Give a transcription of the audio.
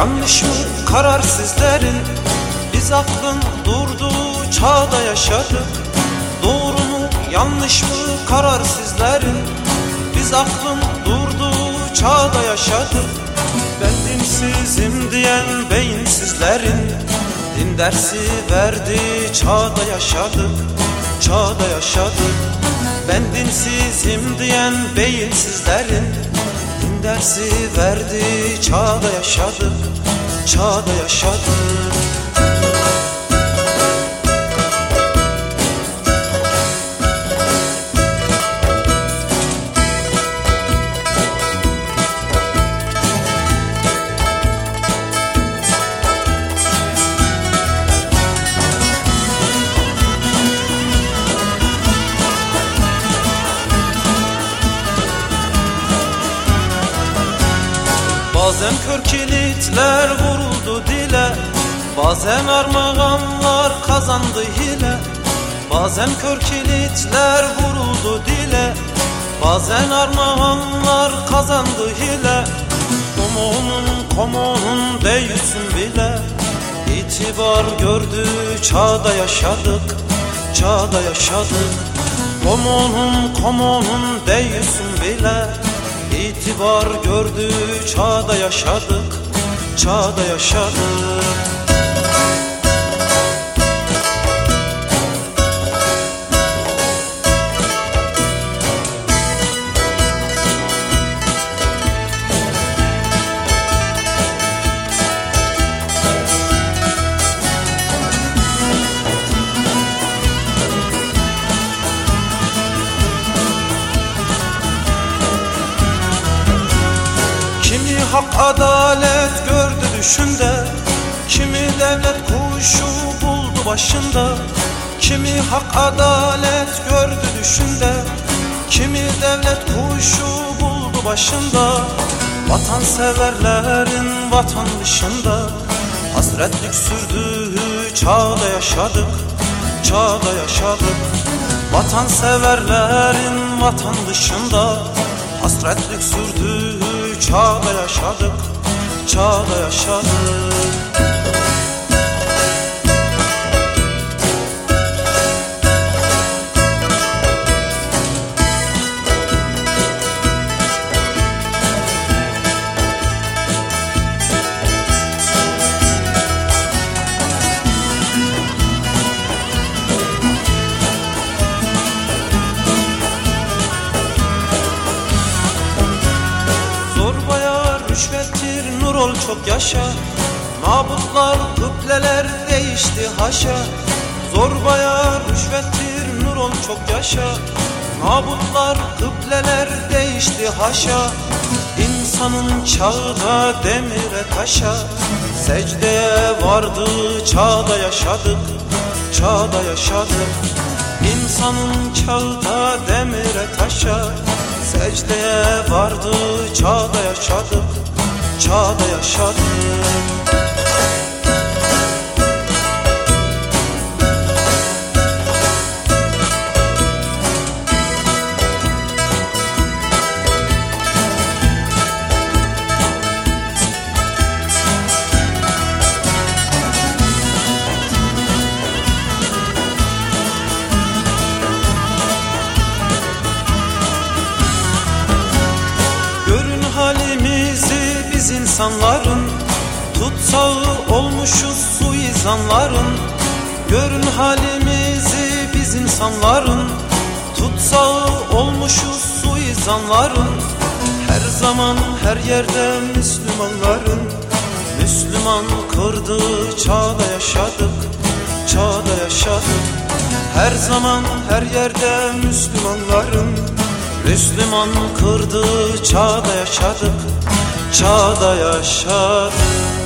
yanlış mı karar sizlerin? Biz aklın durduğu çağda yaşadık. Doğru mu yanlış mı karar sizlerin? Biz aklın durduğu çağda yaşadık. Ben dinsizim diyen beyinsizlerin Din dersi verdi çağda yaşadık. Çağda yaşadık. Ben dinsizim diyen beyinsizlerin dersi verdi çağda yaşadık Çağda yaşadık Bazen kör kilitler vuruldu dile Bazen armağanlar kazandı hile. Bazen kör kilitler vuruldu dile Bazen armağanlar kazandı hile. Komonun komonun değilsin bile İtibar gördü çağda yaşadık Çağda yaşadık. Komonun komonun değilsin bile İtibar gördü çağda yaşadık Çağda yaşadık hak adalet gördü düşünde. Kimi devlet kuşu buldu başında. Kimi hak adalet gördü düşünde. Kimi devlet kuşu buldu başında. Vatanseverlerin vatan dışında. Hasretlik sürdüğü çağda yaşadık Çağda yaşadık. Vatanseverlerin vatan dışında Hasretlik sürdüğü çağda yaşadık Çağda yaşadık çok yaşa. Mabutlar kıbleler değişti haşa. Zorbaya rüşvettir nur ol çok yaşa. Mabutlar kıbleler değişti haşa. İnsanın çağı demire taşa. Secdeye vardı çağda yaşadık Çağda yaşadık. İnsanın çağı demire taşa. Secdeye vardı çağda yaşadık Çağda yaşadık insanların Tutsağı olmuşuz suizanların. Görün halimizi biz insanların Tutsağı olmuşuz suizanların. Her zaman her yerde Müslümanların Müslüman kırdığı çağda yaşadık Çağda yaşadık. Her zaman her yerde Müslümanların Müslüman kırdığı çağda yaşadık Çağda yaşadık